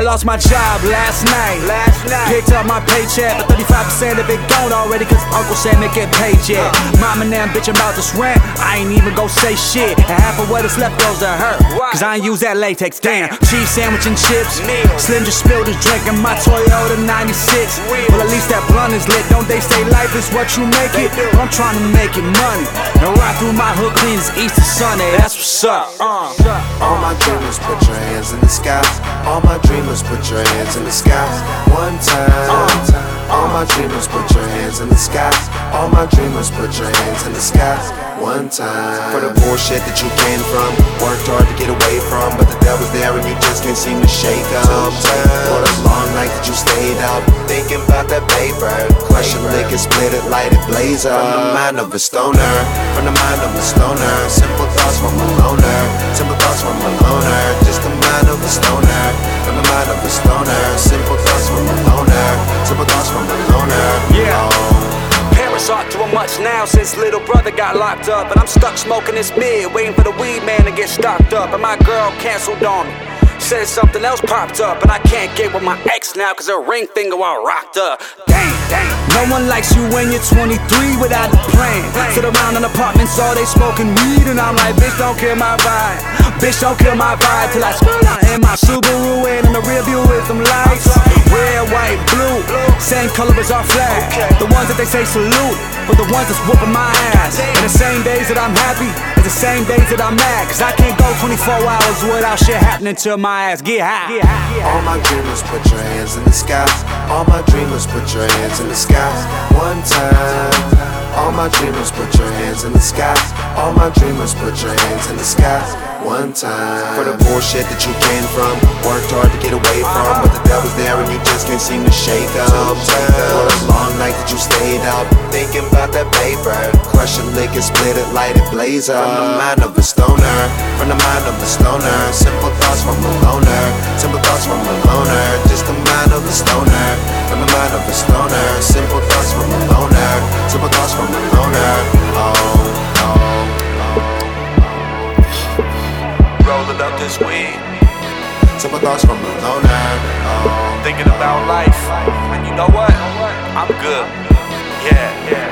lost my job last night. Last night. Picked up my paycheck, but 35% of it gone already, cause Uncle Sam didn't get paid yet. Mama and them bitching about this rent, I ain't even go say shit. And half of what is left goes to her, cause I ain't use that latex. Damn, cheese sandwich and chips. Slim just spilled his drink in my Toyota 96. Well, at least that blunt is lit. Don't they say life is what you make it? I'm trying to make it money. And ride through my hood clean as Easter Sunday. That's what's up. Uh. All my dreamers, put your hands in the sky. All my dreamers, put your hands in the sky. One time. All my dreamers, put your hands in the sky. All my dreamers, put your hands in the sky. One time. For the bullshit that you came from, worked hard to get away from, but the devil's there and you just can't seem to shake up. For the long night that you stayed up, thinking about that paper. Crush it, lick it, split it, light it, blaze up. From the mind of a stoner, from the mind of a stoner. Simple thoughts from a loner, simple thoughts from a loner. Of a stoner, the mind of a stoner. Simple thoughts from a loner, simple thoughts from a loner. Yeah. Oh. Parents aren't doing much now since little brother got locked up. And I'm stuck smoking this mid, waiting for the weed man to get stocked up. And my girl canceled on me. Said something else popped up, and I can't get with my ex now, cause her ring finger all rocked up. Dang. No one likes you when you're 23 without a plan. Sit around in apartments all they smoking weed, and I'm like, bitch, don't kill my vibe. Bitch, don't kill my vibe till I spill out in my Subaru, and in the rear view with them lights. Red, white, blue, same color as our flag. The ones that they say salute, but the ones that's whooping my ass. And the same days that I'm happy, is the same days that I'm mad. Cause I can't go 24 hours without shit happening to my ass. Get high. Get high. All my dreamers, put your hands in the sky. All my dreamers, put your hands in the sky. One time. All my dreamers, put your hands in the sky. All my dreamers, put your hands in the sky. One time. For the bullshit that you came from, worked hard to get away from, and you just can't seem to shake up. For the long night that you stayed up, thinking about that paper. Crush it, lick it, split it, light it, blaze up. From the mind of a stoner, from the mind of a stoner. Simple thoughts from a loner, simple thoughts from a loner. Just the mind of a stoner, from the mind of a stoner. Simple thoughts from a loner, simple thoughts from a loner. Oh, oh. oh, oh. Rolling up this weed. Simple thoughts from the low nine. Oh. Thinking about life, and you know what? I'm good. Yeah, yeah.